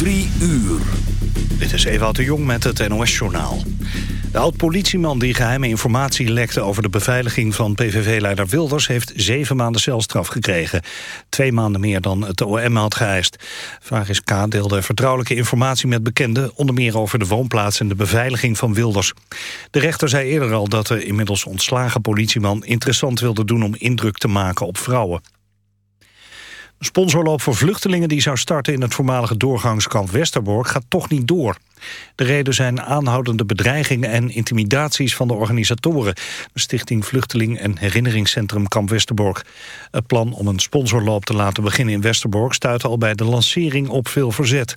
Drie uur. Dit is Ewout de Jong met het NOS-journaal. De oud-politieman die geheime informatie lekte over de beveiliging van PVV-leider Wilders heeft zeven maanden celstraf gekregen. Twee maanden meer dan het OM had geëist. Vraag K. deelde vertrouwelijke informatie met bekenden, onder meer over de woonplaats en de beveiliging van Wilders. De rechter zei eerder al dat de inmiddels ontslagen politieman interessant wilde doen om indruk te maken op vrouwen. Een sponsorloop voor vluchtelingen die zou starten in het voormalige doorgangskamp Westerbork gaat toch niet door. De reden zijn aanhoudende bedreigingen en intimidaties van de organisatoren. De Stichting Vluchteling en Herinneringscentrum Kamp Westerbork. Het plan om een sponsorloop te laten beginnen in Westerbork stuitte al bij de lancering op veel verzet.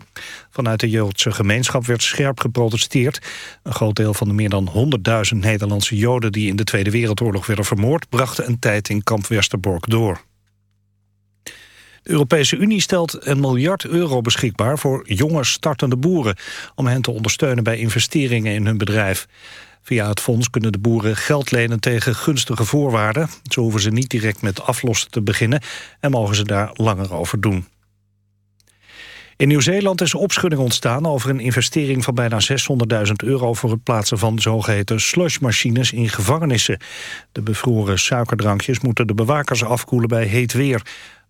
Vanuit de Joodse gemeenschap werd scherp geprotesteerd. Een groot deel van de meer dan 100.000 Nederlandse Joden die in de Tweede Wereldoorlog werden vermoord brachten een tijd in Kamp Westerbork door. De Europese Unie stelt een miljard euro beschikbaar voor jonge startende boeren... om hen te ondersteunen bij investeringen in hun bedrijf. Via het fonds kunnen de boeren geld lenen tegen gunstige voorwaarden. Zo hoeven ze niet direct met aflossen te beginnen... en mogen ze daar langer over doen. In Nieuw-Zeeland is opschudding ontstaan over een investering van bijna 600.000 euro voor het plaatsen van zogeheten slushmachines in gevangenissen. De bevroren suikerdrankjes moeten de bewakers afkoelen bij heet weer.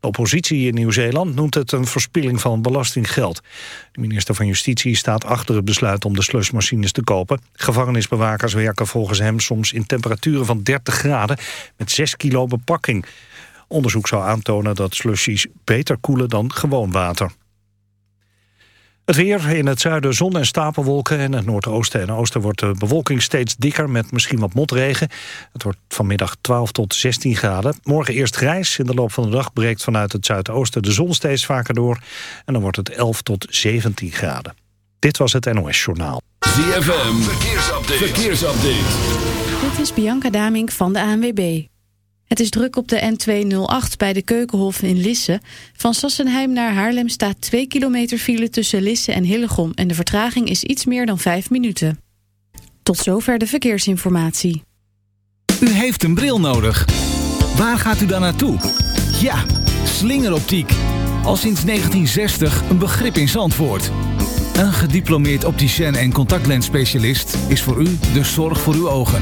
De oppositie in Nieuw-Zeeland noemt het een verspilling van belastinggeld. De minister van Justitie staat achter het besluit om de slushmachines te kopen. Gevangenisbewakers werken volgens hem soms in temperaturen van 30 graden met 6 kilo bepakking. Onderzoek zou aantonen dat slushies beter koelen dan gewoon water. Het weer in het zuiden zon en stapelwolken. En het noordoosten en oosten wordt de bewolking steeds dikker... met misschien wat motregen. Het wordt vanmiddag 12 tot 16 graden. Morgen eerst grijs. In de loop van de dag breekt vanuit het zuidoosten de zon steeds vaker door. En dan wordt het 11 tot 17 graden. Dit was het NOS Journaal. ZFM, verkeersupdate. verkeersupdate. Dit is Bianca Damink van de ANWB. Het is druk op de N208 bij de Keukenhof in Lisse. Van Sassenheim naar Haarlem staat 2 kilometer file tussen Lisse en Hillegom... en de vertraging is iets meer dan 5 minuten. Tot zover de verkeersinformatie. U heeft een bril nodig. Waar gaat u dan naartoe? Ja, slingeroptiek. Al sinds 1960 een begrip in Zandvoort. Een gediplomeerd opticien en contactlensspecialist is voor u de zorg voor uw ogen.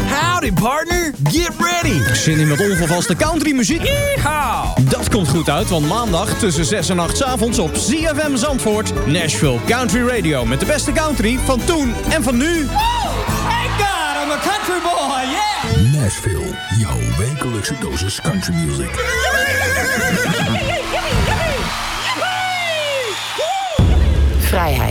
Howdy partner, get ready! Zin in met onvervaste countrymuziek? Yeehaw! Dat komt goed uit, want maandag tussen 6 en 8 's avonds op ZFM Zandvoort... Nashville Country Radio met de beste country van toen en van nu. Thank God, I'm a country boy, yeah! Nashville, jouw wekelijkse dosis country music. Vrijheid.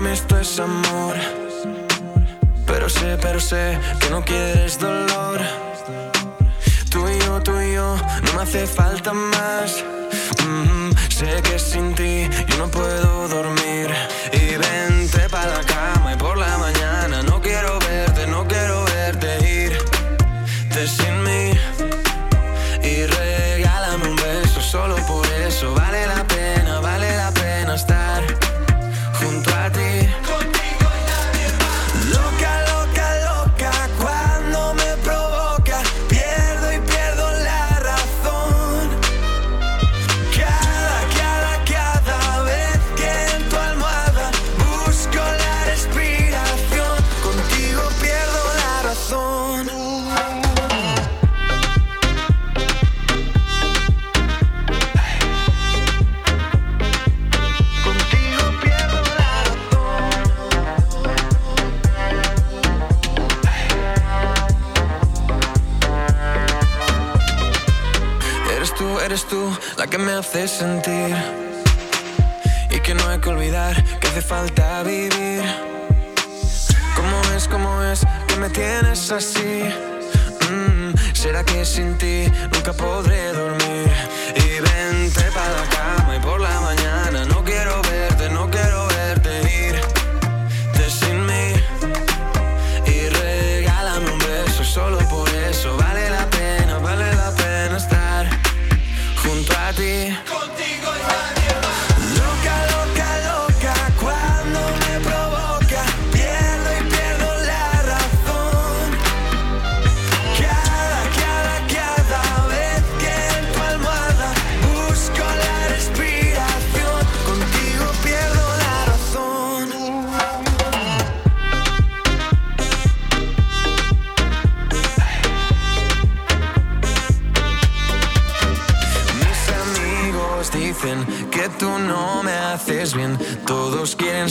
Mí esto es amor. Pero sé, pero sé que no quieres dolor. Tú y yo, tú y yo, no me hace falta más. Mm, sé que sin ti yo no puedo dormir. Y vente para la cama y por la mañana hace sentir Y que no hay que olvidar que hace falta vivir ¿Cómo es, cómo es que me tienes así? Mm, ¿Será que sin ti nunca podré dormir? Y vente para la cama y por la mañana No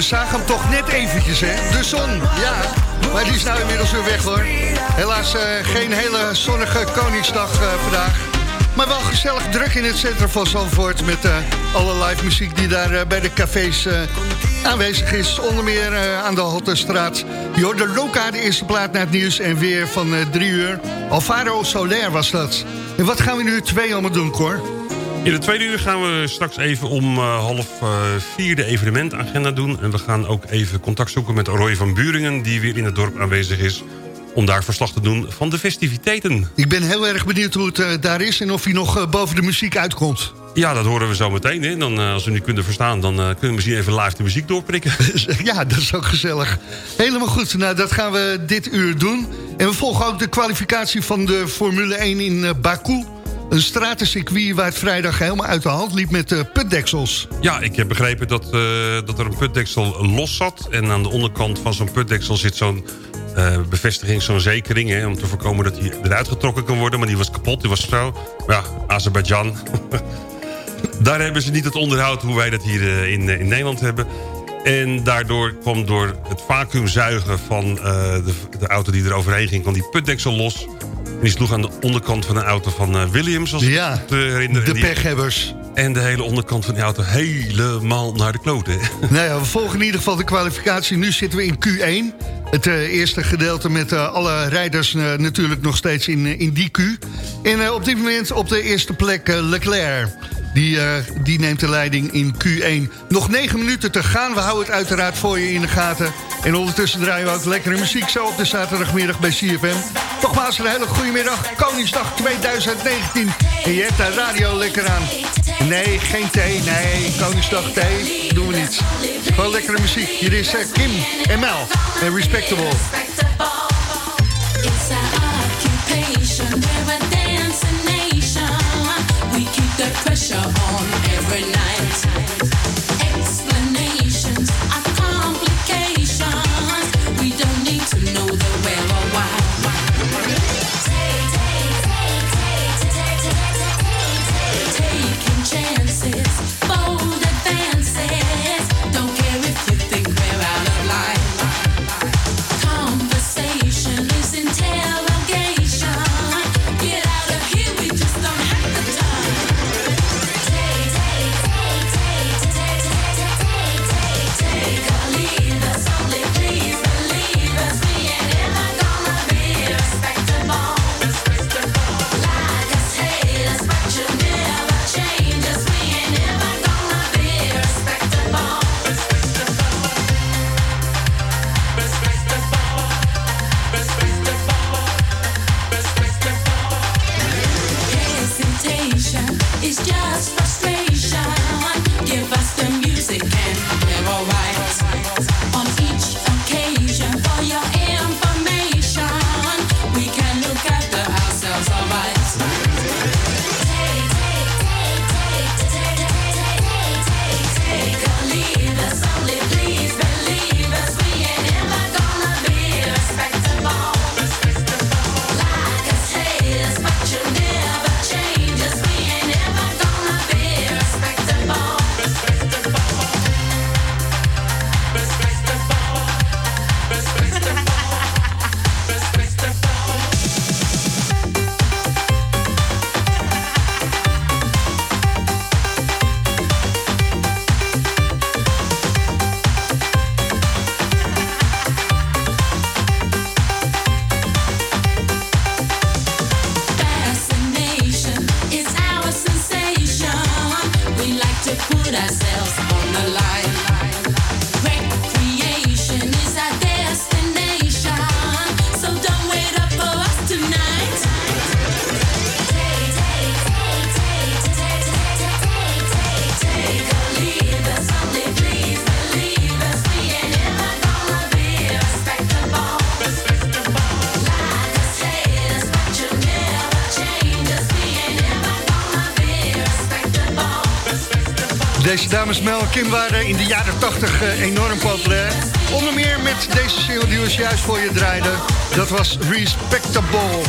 We zagen hem toch net eventjes, hè? De zon, ja. Maar die is nou inmiddels weer weg, hoor. Helaas eh, geen hele zonnige Koningsdag eh, vandaag. Maar wel gezellig druk in het centrum van Zandvoort... met eh, alle live muziek die daar bij de cafés aanwezig is. Onder meer aan de Hottenstraat. Hoort de Loka, de eerste plaat naar het nieuws... en weer van drie uur. Alvaro Soler was dat. En wat gaan we nu twee allemaal doen, Cor? In de tweede uur gaan we straks even om eh, half eh, vier de evenementagenda doen. En we gaan ook even contact zoeken met Roy van Buringen... die weer in het dorp aanwezig is om daar verslag te doen van de festiviteiten. Ik ben heel erg benieuwd hoe het eh, daar is... en of hij nog boven de muziek uitkomt. Ja, dat horen we zo meteen. Hè. Dan, als we nu kunnen verstaan, dan kunnen we misschien even live de muziek doorprikken. Ja, dat is ook gezellig. Helemaal goed. Nou, dat gaan we dit uur doen. En we volgen ook de kwalificatie van de Formule 1 in Baku. Een stratencircuit waar het vrijdag helemaal uit de hand liep met uh, putdeksels. Ja, ik heb begrepen dat, eh, dat er een putdeksel los zat. En aan de onderkant van zo'n putdeksel zit zo'n eh, bevestiging, zo'n zekering... Hè, om te voorkomen dat hij eruit getrokken kan worden. Maar die was kapot, die was zo. Ja, Azerbeidzjan. Daar hebben ze niet het onderhoud hoe wij dat hier in, in Nederland hebben. En daardoor kwam door het vacuümzuigen van de, de auto die er overheen ging... kwam die putdeksel los. En die sloeg aan de onderkant van een auto van eh, Williams, als Ja, ik me herinner. de En die- pechhebbers. En de hele onderkant van die auto helemaal naar de kloten. Nou ja, we volgen in ieder geval de kwalificatie. Nu zitten we in Q1. Het eh, eerste gedeelte met eh, alle rijders eh, natuurlijk nog steeds in, eh, in die Q. En eh, op dit moment op de eerste plek eh, Leclerc. Die, eh, die neemt de leiding in Q1. Nog negen minuten te gaan. We houden het uiteraard voor je in de gaten. En ondertussen draaien we ook lekkere muziek zo op de zaterdagmiddag bij CFM. Nogmaals een hele goede middag. Koningsdag 2019. En je hebt daar radio lekker aan. Nee, geen thee. Nee, Koningsdag thee. Doen we niet. Gewoon lekkere muziek. Hier is uh, Kim en Mel. En Respectable. Pressure on every night. Dames Mel Kim waren in de jaren 80 eh, enorm populair. Onder meer met deze single die we juist voor je draaiden. Dat was Respectable.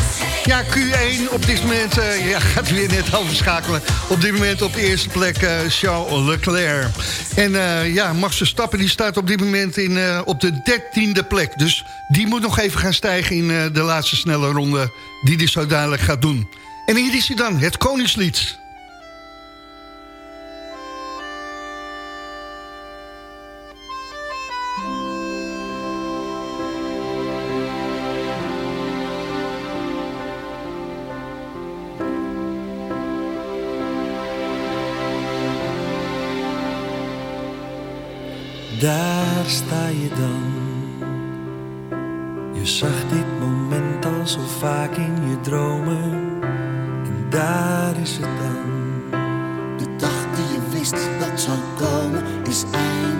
Ja, Q1 op dit moment eh, ja, gaat weer net overschakelen. Op dit moment op de eerste plek eh, Charles Leclerc. En eh, ja, Max Verstappen die staat op dit moment in, op de dertiende plek. Dus die moet nog even gaan stijgen in de laatste snelle ronde... die hij zo dadelijk gaat doen. En hier is hij dan, het Koningslied. Daar sta je dan. Je zag dit moment al zo vaak in je dromen. En daar is het dan. De dag die je wist dat zou komen is eindelijk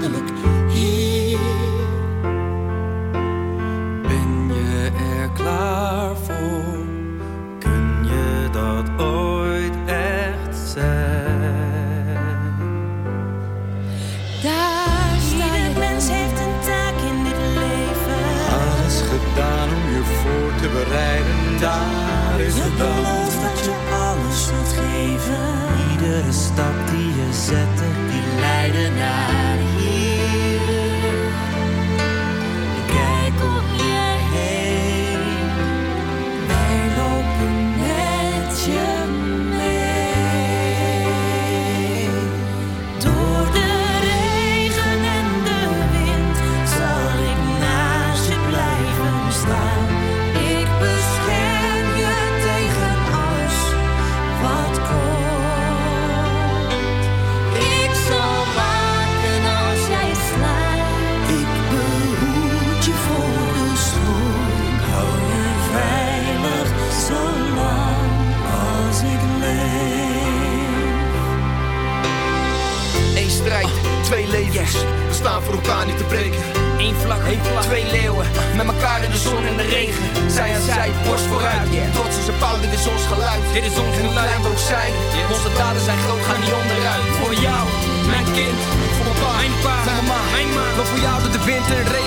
bereiden. Daar is het belooft dat je alles zult geven. Iedere stap die je zette, jou door de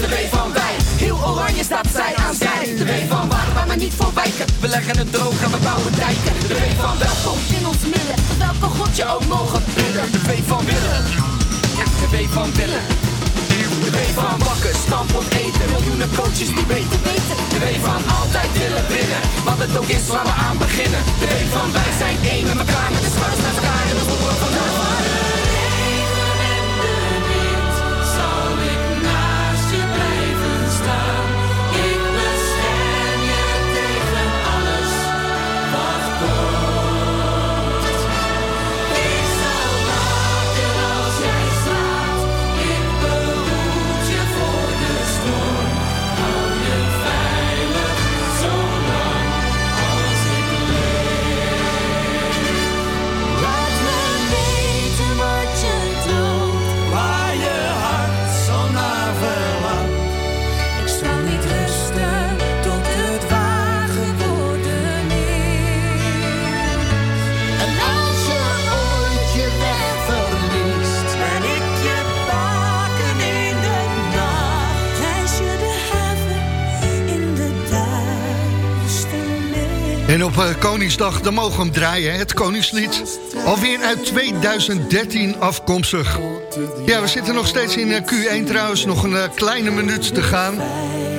de W van wij. Heel oranje staat zij aan zij. De W van waar, maar niet voor wijken. We leggen het droog en we bouwen dijken. De W van welkom in ons midden. Welke God je ook mogen bidden. De W van Willem. Ja, de W van Willem. De W van bakken, stampen, eten. Miljoenen coaches die beter weten. De W van altijd willen winnen. Wat het ook is waar we aan beginnen. De W van wij zijn één met elkaar. En op eh, Koningsdag, dan mogen we hem draaien, het Koningslied. Alweer uit 2013 afkomstig. Ja, we zitten nog steeds in eh, Q1 trouwens, nog een eh, kleine minuut te gaan.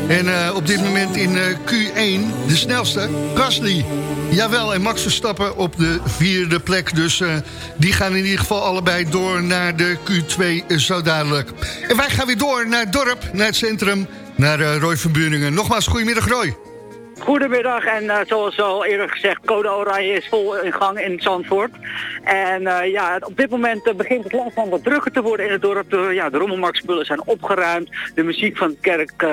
En op dit moment in eh, Q1, de snelste, Gasly. Jawel, en Max Verstappen op de vierde plek. Dus die gaan in ieder geval allebei door naar de Q2 zo dadelijk. En wij gaan weer door naar het dorp, naar het centrum, naar Roy van Buringen. Nogmaals, goedemiddag Roy. Goedemiddag en eh, zoals al eerder gezegd, code oranje is vol in gang in Zandvoort. En eh, ja, op dit moment eh, begint het langzaam wat drukker te worden in het dorp. De, ja, de rommelmarktspullen zijn opgeruimd. De muziek van de kerk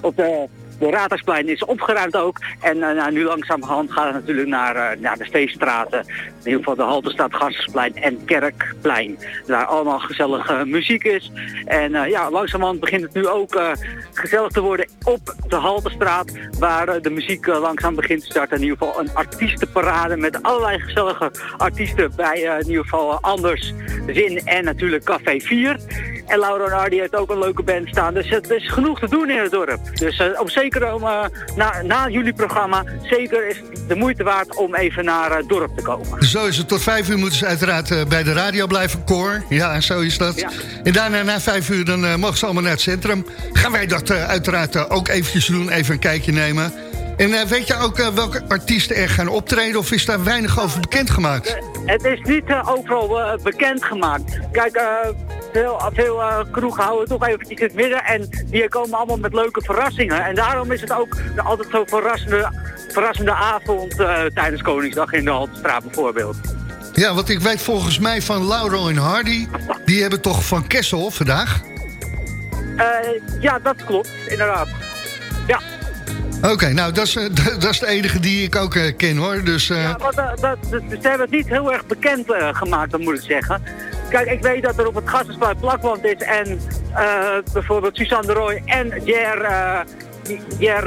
op de, de Raadhuisplein is opgeruimd ook. En eh, nou, nu langzamerhand gaat het natuurlijk naar, eh, naar de feeststraten. In ieder geval de Halterstraat, Gastersplein en Kerkplein. Waar allemaal gezellige muziek is. En eh, ja, langzamerhand begint het nu ook gezellig te worden op de Halterstraat. Waar de muziek langzaam begint te starten. In ieder geval een artiestenparade met allerlei gezellige artiesten. Bij in ieder geval Anders, Zin en natuurlijk Café 4. En Laura en Hardy heeft ook een leuke band staan. Dus het is genoeg te doen in het dorp. Dus eh, om zeker om, eh, na, na jullie programma, zeker is de moeite waard om even naar eh, het dorp te komen. Zo is het. Tot vijf uur moeten ze uiteraard eh, bij de radio blijven, koor. Ja, zo is dat. En daarna na vijf uur dan eh, mogen ze allemaal naar het centrum. Gaan wij dat eh, uiteraard eh, ook eventjes doen, even een kijkje nemen. En eh, weet je ook eh, welke artiesten er gaan optreden... of is daar weinig over bekendgemaakt? Het is niet eh, overal bekendgemaakt. Kijk, veel, veel eh, kroegen houden toch eventjes in het midden en die komen allemaal met leuke verrassingen. En daarom is het ook altijd zo'n verrassende, verrassende avond tijdens Koningsdag in de Haltestraat bijvoorbeeld. Ja, want ik weet volgens mij van Lauro en Hardy... die hebben toch van Kessel vandaag? Ja, dat klopt, inderdaad. Oké, nou, dat is, eh, dat is de enige die ik ook eh, ken, hoor. Dus, eh, Ja, dat, dat- ze hebben het niet heel erg bekend gemaakt, dat moet ik zeggen. Kijk, ik weet dat er op het Gassensplein plakband is en bijvoorbeeld Suzanne de Roy en Jer, Jer,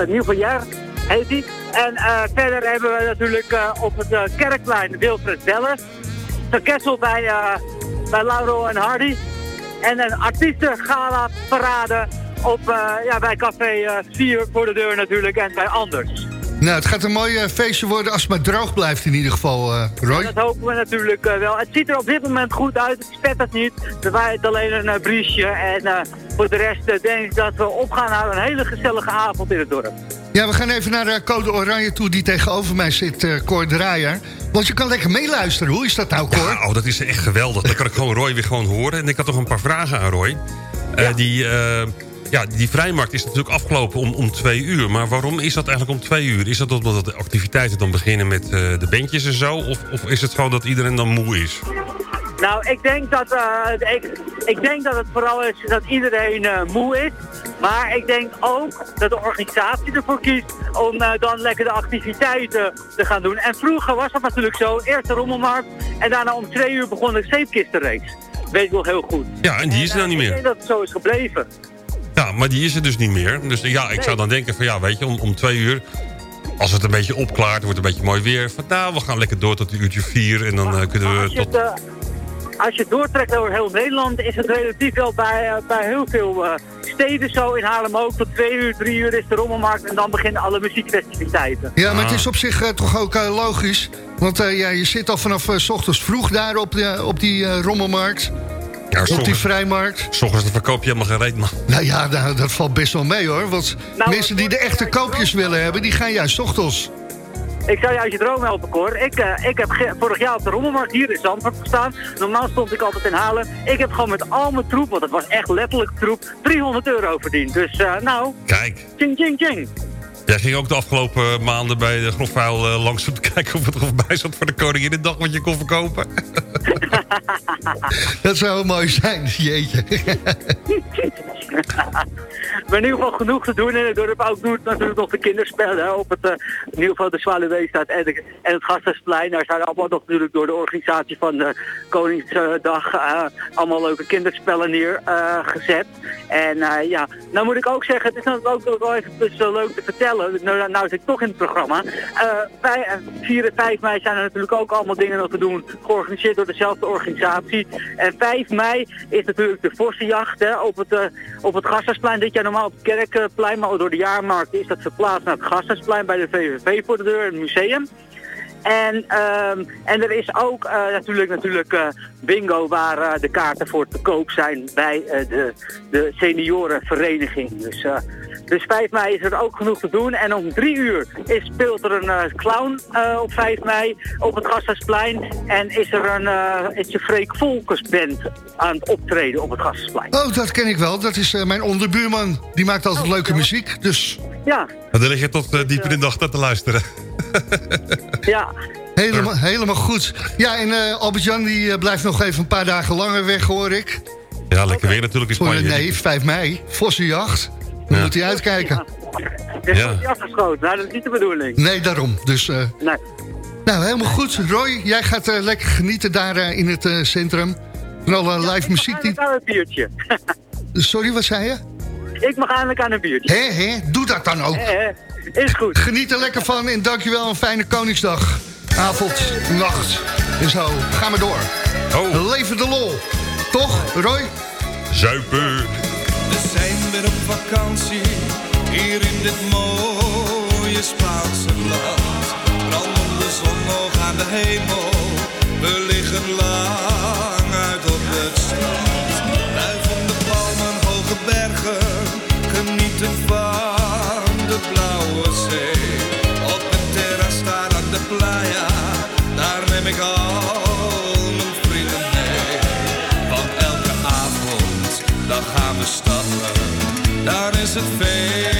ieder geval Jer heet die. En verder hebben we natuurlijk op het Kerkplein Wilfred Belles. Van Kessel bij, bij Laurel en Hardy. En een artiestengala parade op, eh, ja, bij Café eh 4 voor de deur natuurlijk en bij Anders. Nou, het gaat een mooi eh, feestje worden als het maar droog blijft in ieder geval, eh, Roy. Dat hopen we natuurlijk eh, wel. Het ziet er op dit moment goed uit. Het spet het niet. Er waait alleen een uh, briesje. En eh, voor de rest eh, denk ik dat we opgaan naar een hele gezellige avond in het dorp. Ja, we gaan even naar de Code Oranje toe die tegenover mij zit, eh Cor Draaier. Want je kan lekker meeluisteren. Hoe is dat nou, Cor? Ja, oh, dat is echt geweldig. Dan kan ik gewoon Roy weer gewoon horen. En ik had nog een paar vragen aan Roy. Eh, die, eh, ja, die vrijmarkt is natuurlijk afgelopen om, om twee uur. Maar waarom is dat eigenlijk om twee uur? Is dat omdat de activiteiten dan beginnen met eh, de bandjes en zo? Of, of is het gewoon dat iedereen dan moe is? Nou, ik denk dat, eh, ik, ik denk dat het vooral is dat iedereen eh, moe is. Maar ik denk ook dat de organisatie ervoor kiest om dan lekker de activiteiten te gaan doen. En vroeger was dat natuurlijk zo. Eerst de rommelmarkt en daarna om twee uur begon de zeepkistenrace. Weet ik nog heel goed. Ja, en die is er dan niet Ik meer. denk dat het zo is gebleven. Ja, maar die is er dus niet meer. Dus ja, ik zou dan denken van ja, weet je, om, om twee uur... Als het een beetje opklaart, wordt het een beetje mooi weer. Van nou, we gaan lekker door tot een uurtje vier. En dan eh, kunnen we Als je, het, tot... eh, als je het doortrekt over heel Nederland, is het relatief wel bij, eh, bij heel veel eh, steden zo. In Haarlem ook. Tot twee uur, drie uur is de rommelmarkt en dan beginnen alle muziekfestiviteiten. Ja, maar het is op zich toch ook logisch. Want eh, ja, je zit al vanaf eh, s ochtends vroeg daar op, de, op die eh, rommelmarkt. Ja, op die vrijmarkt. S'ochtends dan verkoop je helemaal geen reet, man. Nou ja, nou, dat valt best wel mee hoor. Want Nou, mensen die de echte koopjes willen hebben, die gaan juist ochtends. Ik zou je uit je droom helpen, Cor. Ik, eh, ik heb vorig jaar op de rommelmarkt hier in Zandvoort gestaan. Normaal stond ik altijd in Haarlem. Ik heb gewoon met al mijn troep, want het was echt letterlijk troep, 300 euro verdiend. Dus eh, nou, Kijk, ching ching ching. Jij ging ook de afgelopen maanden bij de grofvuil eh, langs om te kijken of het er bij zat voor de Koninginnedag wat je kon verkopen. Dat zou wel mooi zijn, jeetje. Maar in ieder geval genoeg te doen in het dorp. Ook doet natuurlijk nog de kinderspellen op het, eh, in ieder geval de Zwaluweestraat en, de- en het Gasthuisplein. Daar zijn allemaal nog natuurlijk door de organisatie van de Koningsdag eh, allemaal leuke kinderspellen neergezet. en ja, nou moet ik ook zeggen, het is natuurlijk ook nog wel even dus, leuk te vertellen. Nou, nou zit ik toch in het programma. Eh, eh, 4 en 5 mei zijn er natuurlijk ook allemaal dingen nog te doen. Georganiseerd door dezelfde organisatie. En 5 mei is natuurlijk de Vossenjacht hè, op het, eh, op het Gasthuisplein. Dit jaar normaal op het Kerkplein, maar door de jaarmarkt is dat verplaatst naar het Gasthuisplein bij de VVV voor de deur, het museum. En, ehm, en er is ook eh, natuurlijk, natuurlijk eh, bingo waar eh, de kaarten voor te koop zijn bij eh, de, de seniorenvereniging. Dus, eh, dus 5 mei is er ook genoeg te doen. En om 3 uur is, speelt er een eh, clown eh, op 5 mei op het Gasthuisplein. En is er een, eh is de Freek Volkersband aan het optreden op het Gasthuisplein. Oh, dat ken ik wel. Dat is eh, mijn onderbuurman. Die maakt altijd Oh, leuke muziek. Dus Ja, En dan lig je tot eh, diep in de nacht naar te luisteren. ja. helemaal, helemaal goed. Ja, en eh, Albert-Jan die blijft nog even een paar dagen langer weg, hoor ik. Ja, lekker weer natuurlijk in Spanje. nee, 5 mei. Vossenjacht. Dan Ja. moet hij uitkijken. Is Ja. ja. afgeschoten? Nou, dat is niet de bedoeling. Nee, daarom. Dus, eh, Nee. nou, helemaal goed. Roy, jij gaat eh, lekker genieten daar eh, in het centrum. Van alle live muziek. Die... Ik mag aan een biertje. Sorry, wat zei je? Ik mag eindelijk aan een biertje. Hé, hé, doe dat dan ook. Hé, hé. Is goed. Geniet er lekker van en dankjewel. Een fijne Koningsdag. Avond, nacht en zo. Ga maar door. Oh. Leven de lol. Toch, Roy? Zuipen. Zijn weer op vakantie, hier in dit mooie Spaanse land. Brandende zon nog aan de hemel, we liggen lang uit op het strand. Duivende palmen, hoge bergen, genieten van daar is het feest.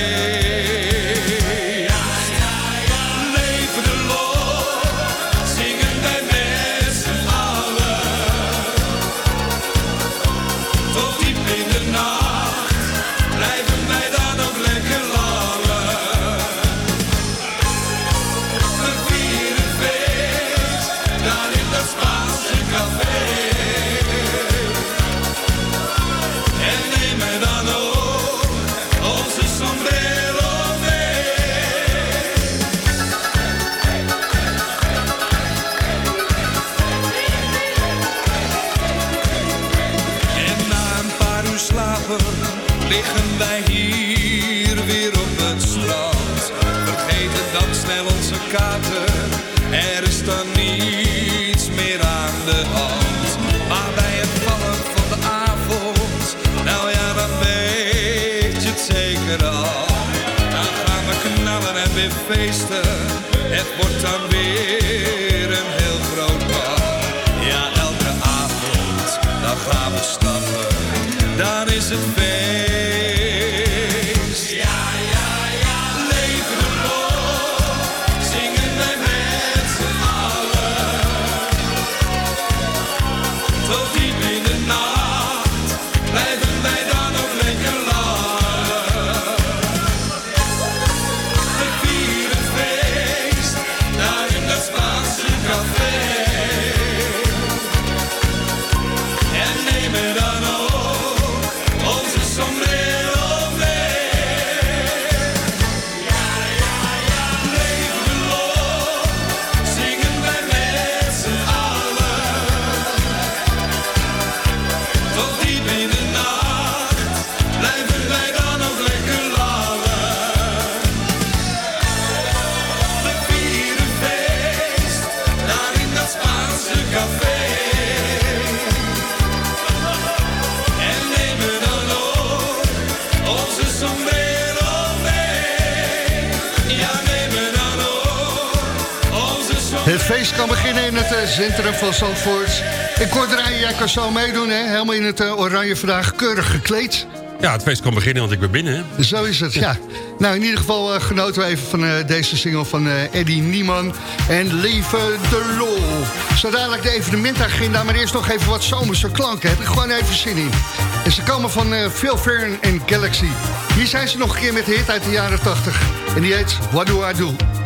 it up. centrum van Zandvoort. En kort rijden, jij kan zo meedoen, hè? Helemaal in het eh, oranje vandaag, keurig gekleed. Ja, het feest kan beginnen, want ik ben binnen. Hè? Zo is het, ja. nou, in ieder geval eh, genoten we even van eh, deze single van Eddie Nieman. En Leven de Lol. Zo ik de evenementagenda, maar eerst nog even wat zomerse klanken. Heb ik gewoon even zin in. En ze komen van Phil Fern en Galaxy. Hier zijn ze nog een keer met de hit uit de jaren 80. En die heet What Do I Do?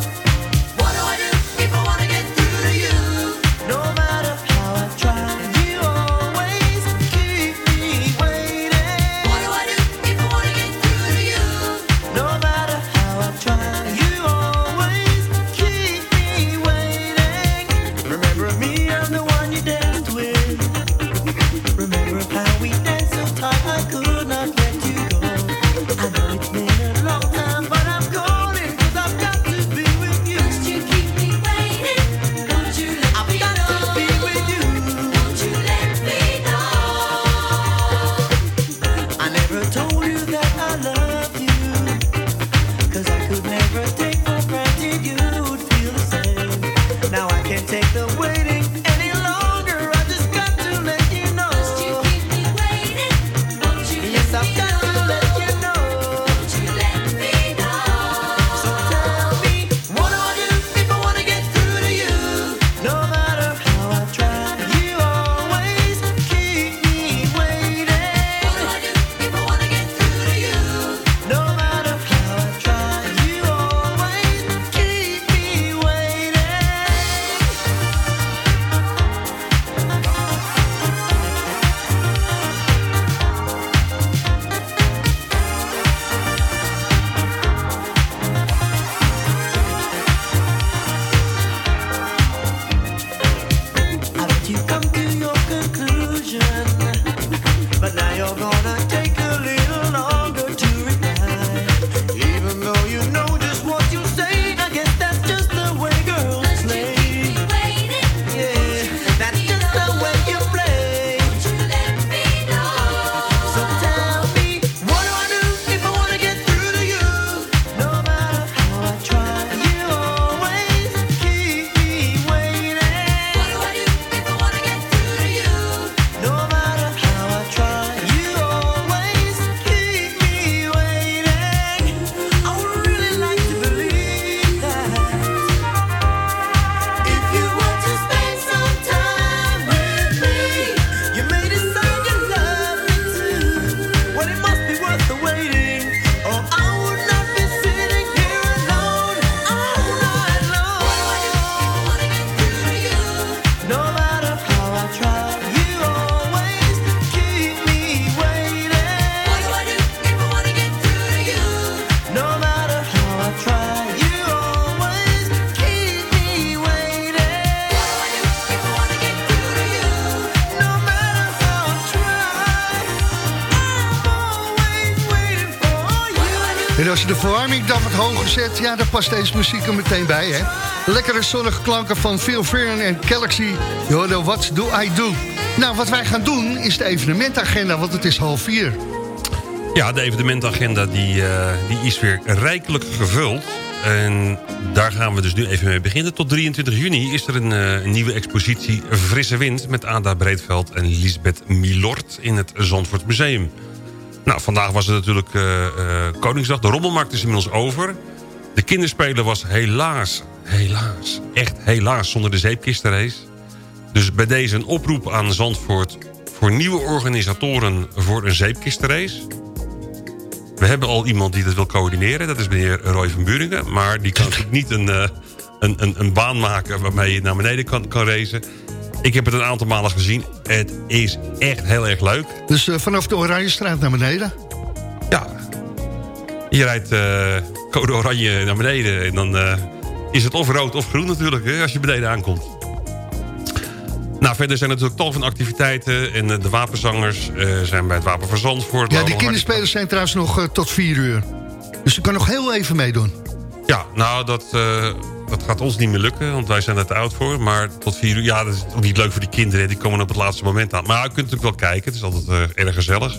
Verwarming dan wat hoger zet, ja, dan past deze muziek er meteen bij, hè. Lekkere zonnige klanken van Phil Fern en Galaxy. Hoorde What Do I Do? Nou, wat wij gaan doen is de evenementagenda, want het is half vier. Ja, de evenementagenda die, eh, die is weer rijkelijk gevuld. En daar gaan we dus nu even mee beginnen. Tot 23 juni is er een, eh, een nieuwe expositie Frisse Wind... met Ada Breedveld en Lisbeth Milort in het Zandvoort Museum. Nou, vandaag was het natuurlijk eh, eh, Koningsdag. De rommelmarkt is inmiddels over. De kinderspelen was helaas, helaas, echt helaas zonder de zeepkistenrace. Dus bij deze een oproep aan Zandvoort... voor nieuwe organisatoren voor een zeepkistenrace... We hebben al iemand die dat wil coördineren. Dat is meneer Roy van Buringen. Maar die kan natuurlijk niet een, eh, een, een, een baan maken waarmee je naar beneden kan, kan racen. Ik heb het een aantal malen gezien. Het is echt heel erg leuk. Dus eh, vanaf de Oranjestraat naar beneden? Je rijdt eh, code oranje naar beneden. En dan eh, is het of rood of groen natuurlijk. Hè, als je beneden aankomt. Nou, verder zijn er natuurlijk tal van activiteiten. En de wapenzangers zijn bij het Wapen van Zandvoort. Ja, die kinderspelers zijn trouwens nog tot vier uur. Dus je kan nog heel even meedoen. Ja, nou, dat, dat gaat ons niet meer lukken, want wij zijn er te oud voor. Maar tot vier uur, ja, dat is ook niet leuk voor die kinderen. Die komen op het laatste moment aan. Maar je kunt natuurlijk wel kijken, het is altijd eh, erg gezellig.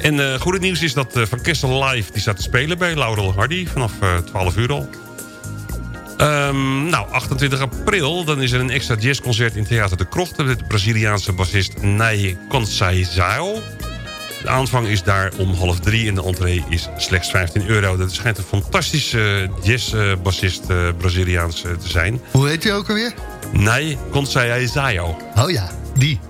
En eh goede nieuws is dat eh, Van Kessel Live die staat te spelen bij Laurel Hardy vanaf eh 12 uur al. Ehm, nou, 28 april, dan is er een extra jazzconcert in Theater de Krochten... met de Braziliaanse bassist Nai Conceição. De aanvang is daar om half drie en de entree is slechts 15 euro. Dat schijnt een fantastische jazzbassist uh, Braziliaans eh, te zijn. Hoe heet hij ook alweer? Nai Conceição. Oh ja, die.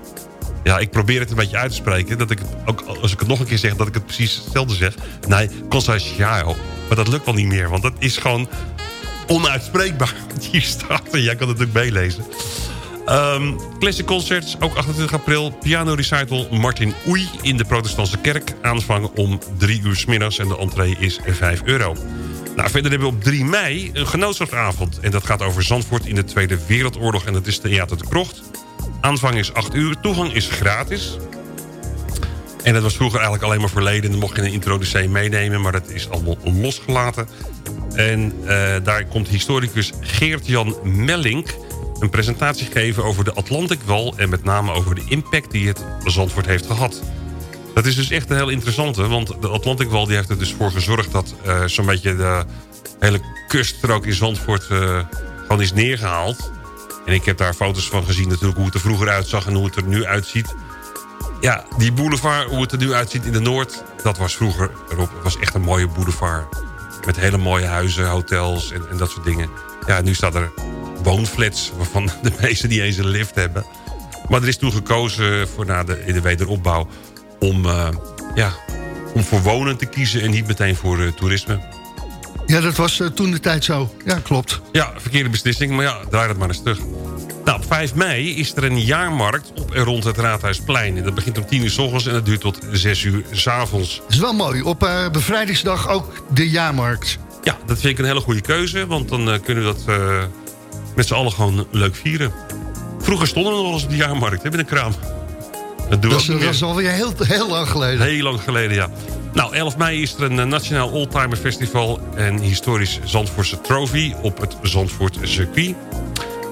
Ja, ik probeer het een beetje uit te spreken. Dat ik het ook, als ik het nog een keer zeg, dat ik het precies hetzelfde zeg. Nee, Conceição. Maar dat lukt wel niet meer, want dat is gewoon onuitspreekbaar. Hier staat en jij kan het natuurlijk meelezen. Ehm, classic Concerts, ook 28 april. Piano Recital Martin Oei in de protestantse kerk. Aanvang om 3 uur 's middags en de entree is 5 euro. Nou, verder hebben we op 3 mei een genootschapsavond. En dat gaat over Zandvoort in de Tweede Wereldoorlog. En dat is Theater de Krocht. Aanvang is 8 uur, toegang is gratis. En dat was vroeger eigenlijk alleen maar voor leden. Dan mocht je een introducee meenemen, maar dat is allemaal losgelaten. En eh, daar komt historicus Geert-Jan Mellink een presentatie geven over de Atlantikwal... en met name over de impact die het Zandvoort heeft gehad. Dat is dus echt een heel interessante, want de Atlantikwal die heeft er dus voor gezorgd... dat eh, zo'n beetje de hele kuststrook in Zandvoort eh, gewoon is neergehaald. En ik heb daar foto's van gezien natuurlijk hoe het er vroeger uitzag... en hoe het er nu uitziet. Ja, die boulevard, hoe het er nu uitziet in de Noord... dat was vroeger erop, was echt een mooie boulevard. Met hele mooie huizen, hotels en, en dat soort dingen. Ja, nu staat er woonflats... waarvan de meesten niet eens een lift hebben. Maar er is toen gekozen voor na de, in de wederopbouw... om, eh, ja, om voor wonen te kiezen en niet meteen voor eh, toerisme. Ja, dat was eh, toen de tijd zo. Ja, klopt. Ja, verkeerde beslissing, maar ja, draai dat maar eens terug. Nou, op 5 mei is er een jaarmarkt op en rond het Raadhuisplein. En dat begint om 10 uur s ochtends en dat duurt tot 6 uur s avonds. Dat is wel mooi. Op bevrijdingsdag ook de jaarmarkt. Ja, dat vind ik een hele goede keuze, want dan eh, kunnen we dat eh, met z'n allen gewoon leuk vieren. Vroeger stonden we nog wel eens op de jaarmarkt, hè, met een kraam. Dat doen we Dat niet dat is alweer heel, heel lang geleden. Heel lang geleden, ja. Nou, 11 mei is er een eh, Nationaal Oldtimer Festival... en historisch Zandvoortse Trophy op het Zandvoort circuit.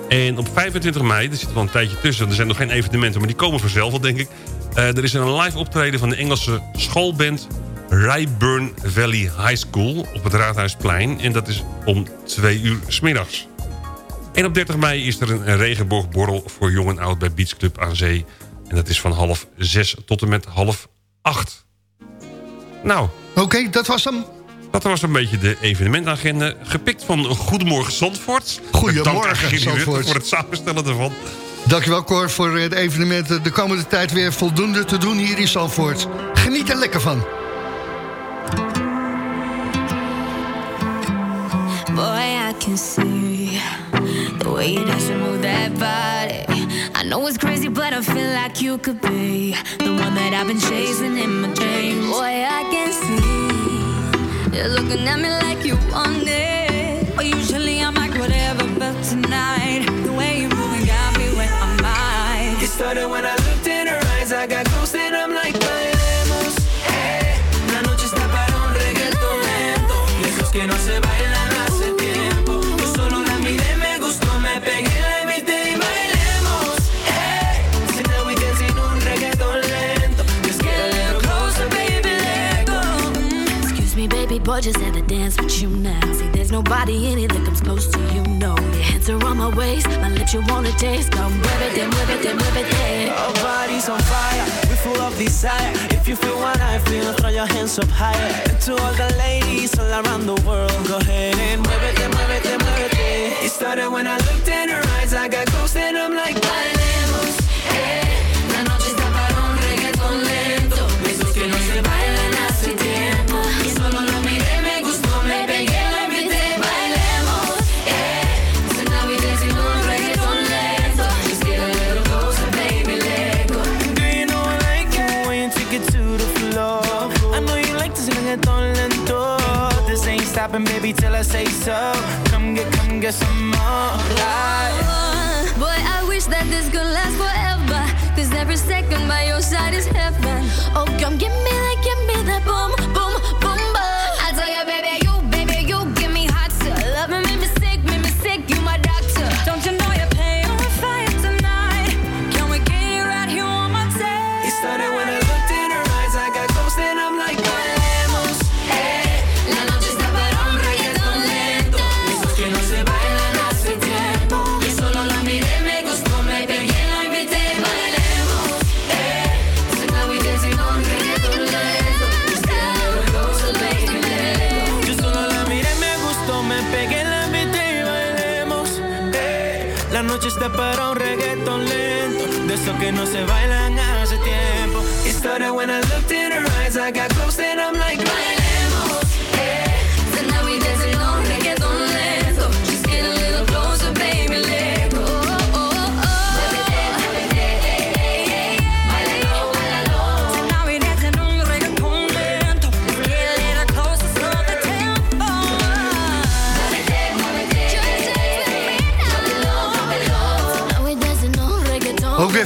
En op 25 mei, er zit wel een tijdje tussen... er zijn nog geen evenementen, maar die komen vanzelf wel, denk ik. Er is een live optreden van de Engelse schoolband... Rayburn Valley High School op het Raadhuisplein. En dat is om 2 uur smiddags. En op 30 mei is er een regenboogborrel voor jong en oud bij Beach Club aan Zee. En dat is van half zes tot en met half acht. Nou. Oké, dat was hem. Dat was een beetje de evenementagenda. Gepikt van Goedemorgen Zandvoort. Goedemorgen, Zandvoort. voor het samenstellen ervan. Dankjewel Cor voor het evenement. De komende tijd weer voldoende te doen hier in Zandvoort. Geniet er lekker van. Boy, I can see the way you dance move that body. I know it's crazy, but I feel like you could be the one that I've been chasing in my dreams. Boy, I can see you're looking at me like you want it. Usually I'm like whatever, but tonight the way you moving got me where I'm at. It started when I looked just had to dance with you now. See, there's nobody in it that comes close to you, no. Your hands are on my waist, my lips you wanna taste. Come move it, then move it, then move it, then. Our bodies on fire, we're full of desire. If you feel what I feel, throw your hands up higher. And to all the ladies all around the world, go ahead and move it, then move it, then move it. It started when I looked in her eyes, I got close and I'm like, Bailemos, sun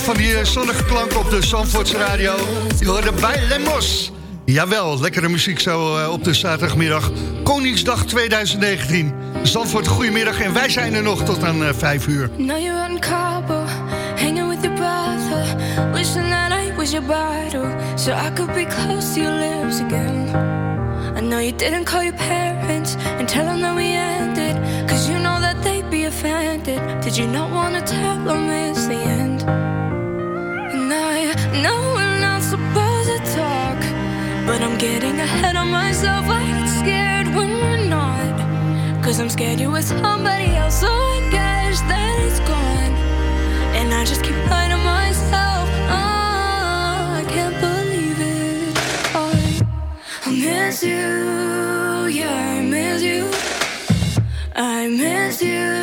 van die eh, zonnige klanken op de Zandvoortse radio. Je hoorde bij Lemos. Jawel, lekkere muziek zo eh, op de zaterdagmiddag. Koningsdag 2019. Zandvoort, goedemiddag. En wij zijn er nog tot aan eh, 5 uur. Now you're in Cabo, hanging with your brother. Wishing that I was your bottle, so I could be close to your lips again. I know you didn't call your parents and tell them that we ended, cause you know that they'd be offended. Did you not wanna tell them it's the end? I know we're not supposed to talk, but I'm getting ahead of myself. I get scared when we're not. Cause I'm scared you're with somebody else, so I guess that it's gone. And I just keep lying to myself. Oh, I can't believe it. Oh, I miss you, yeah, I miss you. I miss you,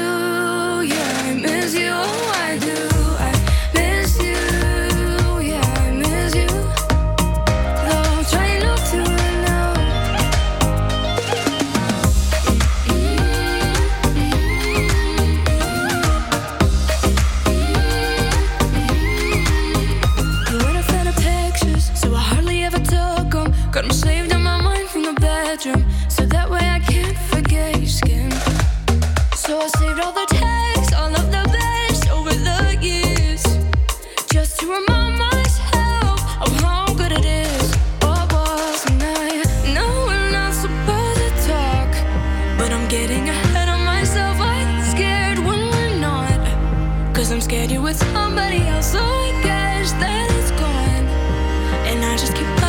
I'm you're with somebody else, so I guess that it's gone. And I just keep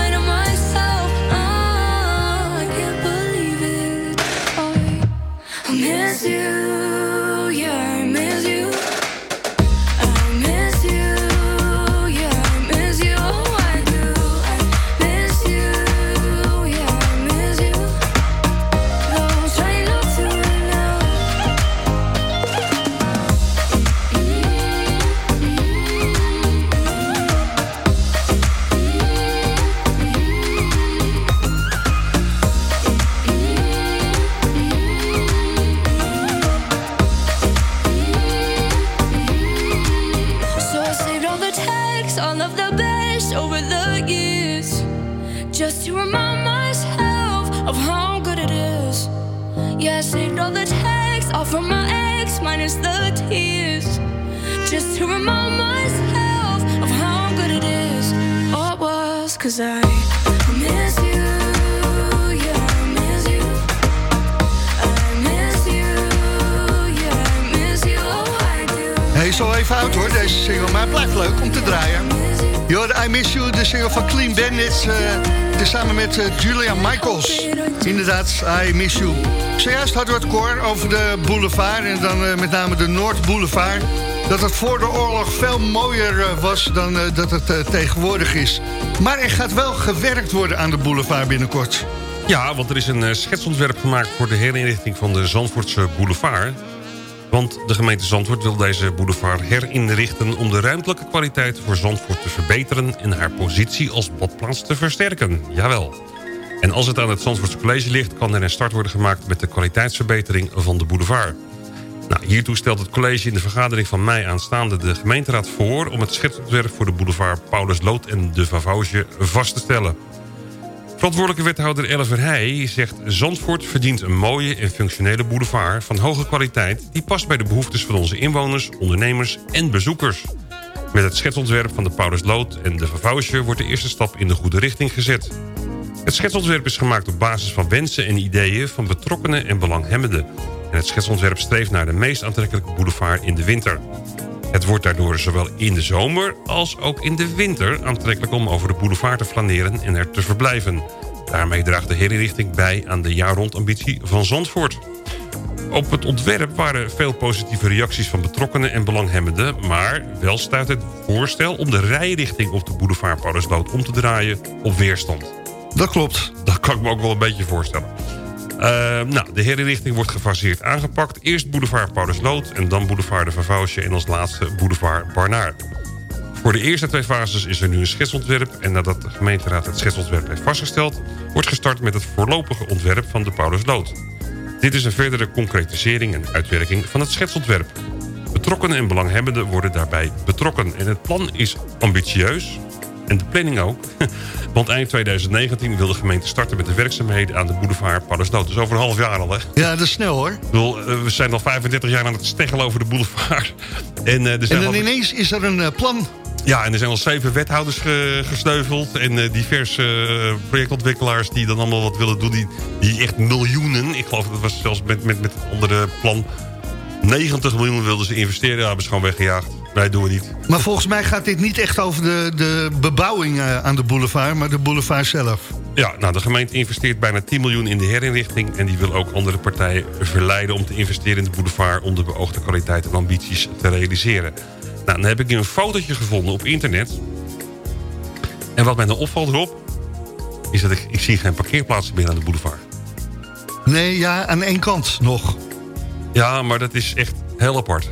de single van Clean Bandit, uh, samen met uh, Julia Michaels. Inderdaad, I Miss You. Zojuist hadden we het koor over de boulevard en dan uh, met name de Noordboulevard. Dat het voor de oorlog veel mooier was dan dat het tegenwoordig is. Maar er gaat wel gewerkt worden aan de boulevard binnenkort. Ja, want er is een schetsontwerp gemaakt voor de herinrichting van de Zandvoortse boulevard... Want de gemeente Zandvoort wil deze boulevard herinrichten... om de ruimtelijke kwaliteit voor Zandvoort te verbeteren... en haar positie als badplaats te versterken. Jawel. En als het aan het Zandvoortse College ligt... kan er een start worden gemaakt met de kwaliteitsverbetering van de boulevard. Nou, hiertoe stelt het college in de vergadering van mei aanstaande... de gemeenteraad voor om het schetsontwerp voor de boulevard Paulus Lood en de Vavauge vast te stellen... Verantwoordelijke wethouder Elle Verheij zegt... Zandvoort verdient een mooie en functionele boulevard van hoge kwaliteit... die past bij de behoeftes van onze inwoners, ondernemers en bezoekers. Met het schetsontwerp van de Paulus Lood en de Vervouwsje... wordt de eerste stap in de goede richting gezet. Het schetsontwerp is gemaakt op basis van wensen en ideeën... van betrokkenen en belanghebbenden. En het schetsontwerp streeft naar de meest aantrekkelijke boulevard in de winter. Het wordt daardoor zowel in de zomer als ook in de winter aantrekkelijk om over de boulevard te flaneren en er te verblijven. Daarmee draagt de herinrichting bij aan de jaarrondambitie van Zandvoort. Op het ontwerp waren veel positieve reacties van betrokkenen en belanghebbenden... maar wel stuit het voorstel om de rijrichting op de boulevard om te draaien op weerstand. Dat klopt. Dat kan ik me ook wel een beetje voorstellen. Uh, nou, de herinrichting wordt gefaseerd aangepakt. Eerst boulevard Paulusloot en dan boulevard de Vavausje... en als laatste boulevard Barnaard. Voor de eerste twee fases is er nu een schetsontwerp... en nadat de gemeenteraad het schetsontwerp heeft vastgesteld... wordt gestart met het voorlopige ontwerp van de Paulusloot. Dit is een verdere concretisering en uitwerking van het schetsontwerp. Betrokkenen en belanghebbenden worden daarbij betrokken... en het plan is ambitieus, en de planning ook. Want eind 2019 wil de gemeente starten met de werkzaamheden aan de boulevard Paddersloot. Dus over een half jaar al, hè? Ja, dat is snel, hoor. Bedoel, eh, we zijn al 35 jaar aan het steggelen over de boulevard. En, uh, er zijn en dan al... ineens is er een uh, plan. Ja, en er zijn al zeven wethouders ge gesneuveld. En uh, diverse projectontwikkelaars die dan allemaal wat willen doen. Die, die echt miljoenen, ik geloof dat was zelfs met, met, met het andere plan... 90 miljoen wilden ze investeren. Ja, hebben ze gewoon weggejaagd. Nee, doen we niet. Maar volgens mij gaat dit niet echt over de, de bebouwing uh, aan de boulevard... maar de boulevard zelf. Ja, nou, de gemeente investeert bijna 10 miljoen in de herinrichting... en die wil ook andere partijen verleiden om te investeren in de boulevard... om de beoogde kwaliteit en ambities te realiseren. Nou, dan heb ik nu een fotootje gevonden op internet. En wat mij dan opvalt erop... is dat ik, ik zie geen parkeerplaatsen meer aan de boulevard. Nee, ja, aan één kant nog. Ja, maar dat is echt heel apart.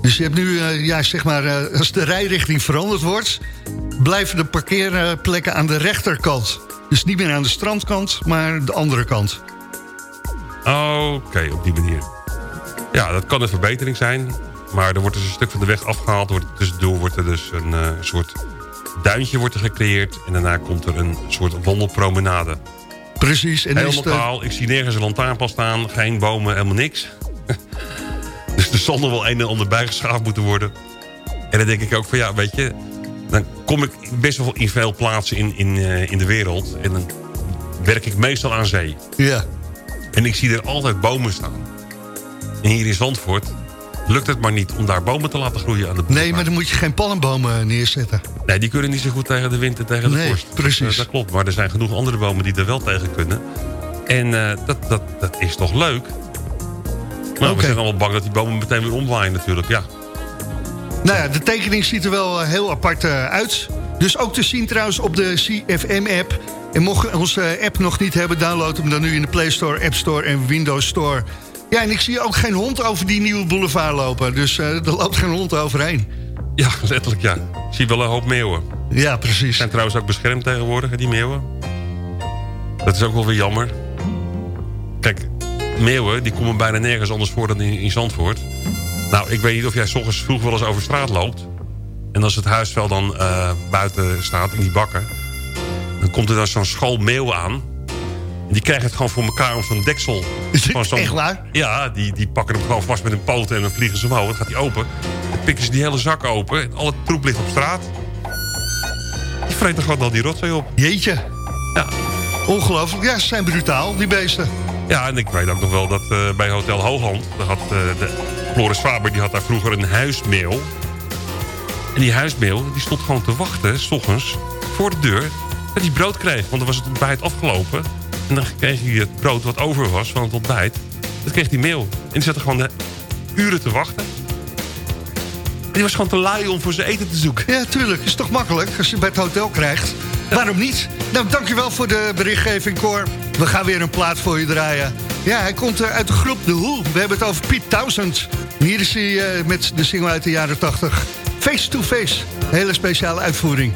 Dus je hebt nu, uh, ja, zeg maar, uh, als de rijrichting veranderd wordt... blijven de parkeerplekken aan de rechterkant. Dus niet meer aan de strandkant, maar de andere kant. Oké, okay, op die manier. Ja, dat kan een verbetering zijn. Maar er wordt dus een stuk van de weg afgehaald. Wordt, tussendoor wordt er dus een uh, soort duintje wordt er gecreëerd. En daarna komt er een soort wandelpromenade. Precies. En Heel lokaal. De... Ik zie nergens een lantaarnpaal staan. Geen bomen, helemaal niks. Dus er zal nog wel een en ander bijgeschaafd moeten worden. En dan denk ik ook van ja, weet je... dan kom ik best wel in veel plaatsen in, in, uh, in de wereld... en dan werk ik meestal aan zee. Ja. En ik zie er altijd bomen staan. En hier in Zandvoort lukt het maar niet om daar bomen te laten groeien aan de boulevard. Nee, maar dan moet je geen palmbomen neerzetten. Nee, die kunnen niet zo goed tegen de wind en tegen de nee, vorst. precies. Dat, dat, klopt, maar er zijn genoeg andere bomen die er wel tegen kunnen. En uh, dat, dat, dat is toch leuk... Maar okay. we zijn allemaal bang dat die bomen meteen weer omwaaien natuurlijk, ja. Nou ja, de tekening ziet er wel heel apart uh, uit. Dus ook te zien trouwens op de CFM-app. En mocht je onze app nog niet hebben, download hem dan nu in de Play Store, App Store en Windows Store. Ja, en ik zie ook geen hond over die nieuwe boulevard lopen. Dus uh, er loopt geen hond overheen. Ja, letterlijk ja. Ik zie wel een hoop meeuwen. Ja, precies. Zijn trouwens ook beschermd tegenwoordig, die meeuwen. Dat is ook wel weer jammer. Meeuwen, die komen bijna nergens anders voor dan in, in Zandvoort. Nou, ik weet niet of jij s ochtends vroeg wel eens over straat loopt. En als het huisvel dan uh, buiten staat in die bakken... dan komt er dan zo'n school meeuwen aan. En die krijgen het gewoon voor elkaar om zo'n deksel... Van zo Echt waar? Ja, die, die pakken hem gewoon vast met een poot en dan vliegen ze omhoog. Dan gaat hij open. Dan pikken ze die hele zak open. En al het troep ligt op straat. Die vreten gewoon al die rotzooi op. Jeetje. Ja. Ongelooflijk. Ja, ze zijn brutaal, die beesten. Ja, en ik weet ook nog wel dat uh, bij Hotel Hoogland... daar had uh, de Floris Faber die had daar vroeger een huismail. En die huismail die stond gewoon te wachten, s ochtends, voor de deur... dat hij brood kreeg, want dan was het ontbijt afgelopen. En dan kreeg hij het brood wat over was van het ontbijt. Dat kreeg die mail. En die zat er gewoon de uren te wachten. En die was gewoon te lui om voor zijn eten te zoeken. Ja, tuurlijk. Is toch makkelijk als je het bij het hotel krijgt. Waarom niet? Nou, dankjewel voor de berichtgeving, Cor. We gaan weer een plaat voor je draaien. Ja, hij komt eh, uit de groep The Who. We hebben het over Pete Townsend. En Hier is hij eh, met de single uit de jaren 80. Face to Face. Hele speciale uitvoering.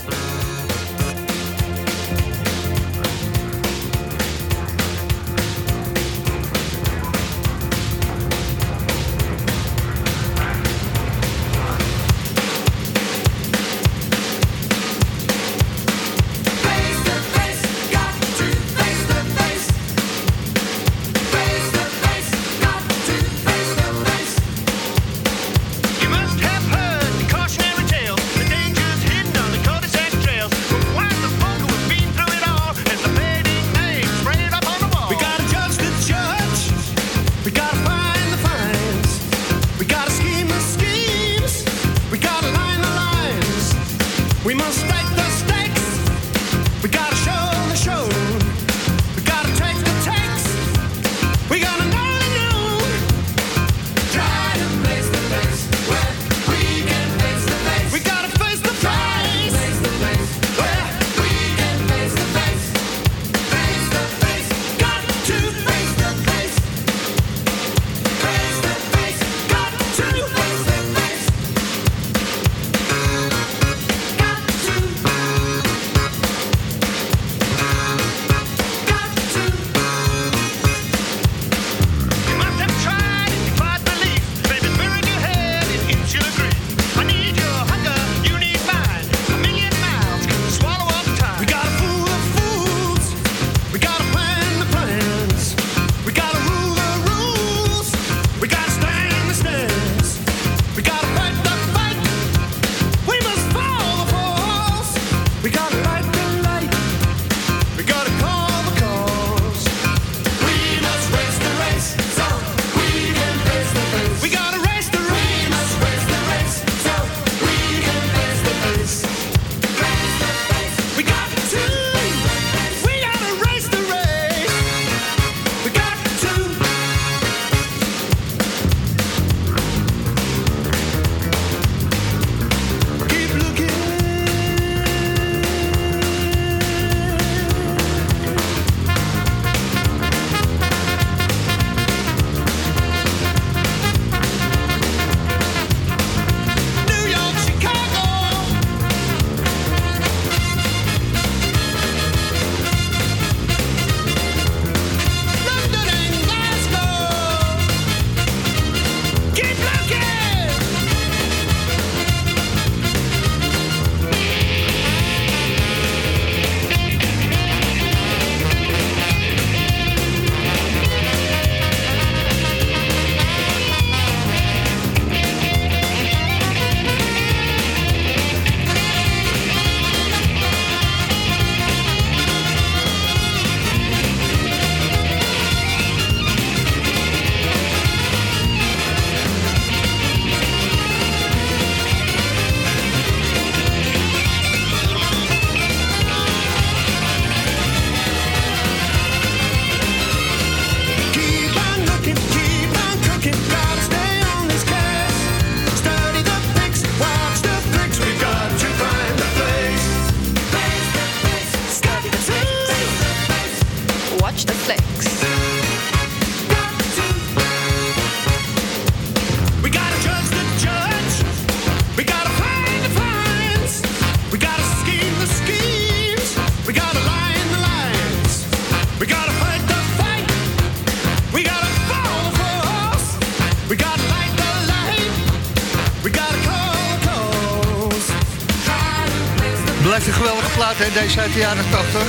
Deze uit de jaren 80.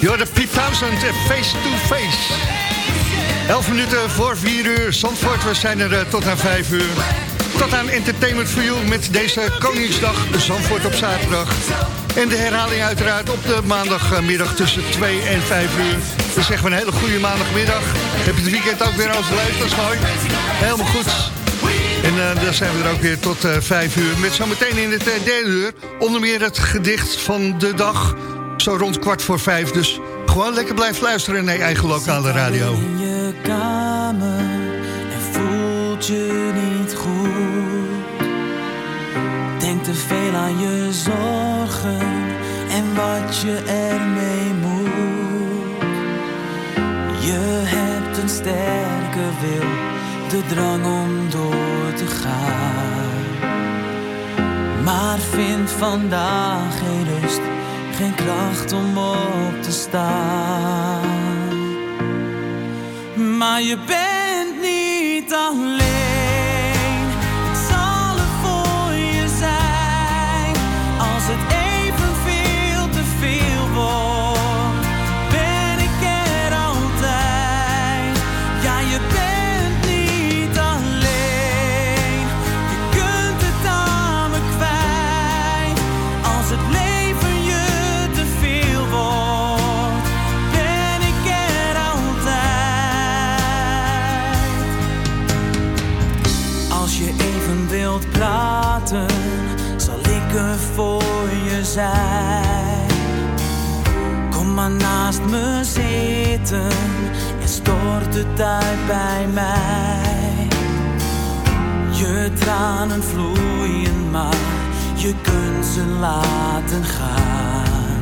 Je hoorde Pete Townsend en Face to Face. 11 minuten voor 4 uur. Zandvoort, we zijn er eh, tot aan 5 uur. Tot aan Entertainment for You met deze Koningsdag Zandvoort op zaterdag. En de herhaling uiteraard op de maandagmiddag tussen 2 en 5 uur. Dus zeggen we een hele goede maandagmiddag. Heb je het weekend ook weer overleefd, dat is mooi. Helemaal goed. En eh, dan zijn we er ook weer tot eh, vijf uur. Met zometeen in het eh, derde uur onder meer het gedicht van de dag. Zo rond kwart voor vijf. Dus gewoon lekker blijven luisteren naar je eigen lokale radio. in je kamer en voelt je niet goed. Denk te veel aan je zorgen en wat je ermee moet. Je hebt een sterke wil, de drang om door Maar vind vandaag geen rust, geen kracht om op te staan. Maar je bent niet alleen. En stort het uit bij mij. Je tranen vloeien, maar je kunt ze laten gaan.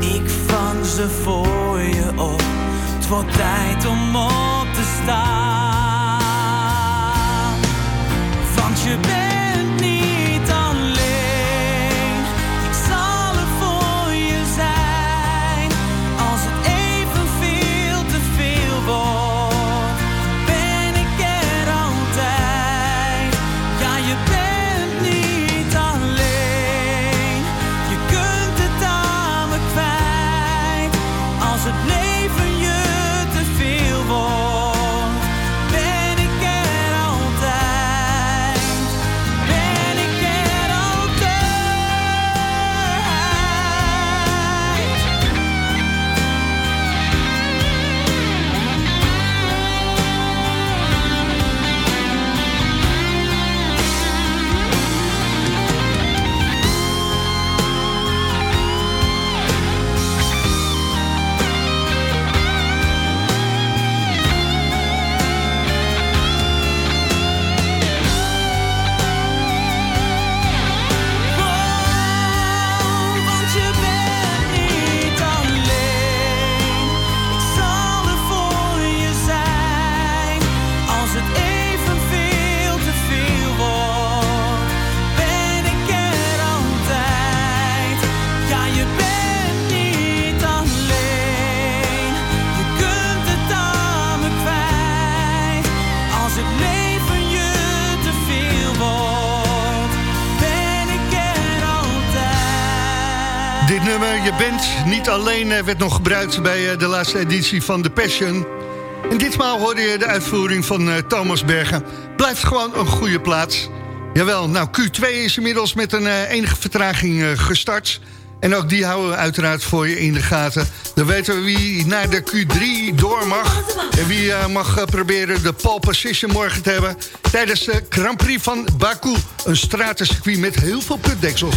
Ik vang ze voor je op, het wordt tijd om op te staan. Want je bent werd nog gebruikt bij eh, de laatste editie van The Passion. En ditmaal hoorde je de uitvoering van eh, Thomas Bergen. Blijft gewoon een goede plaats. Jawel, nou Q2 is inmiddels met een eh, enige vertraging eh, gestart. En ook die houden we uiteraard voor je in de gaten. Dan weten we wie naar de Q3 door mag. En wie eh, mag eh, proberen de pole position morgen te hebben... tijdens de Grand Prix van Baku. Een stratencircuit met heel veel putdeksels.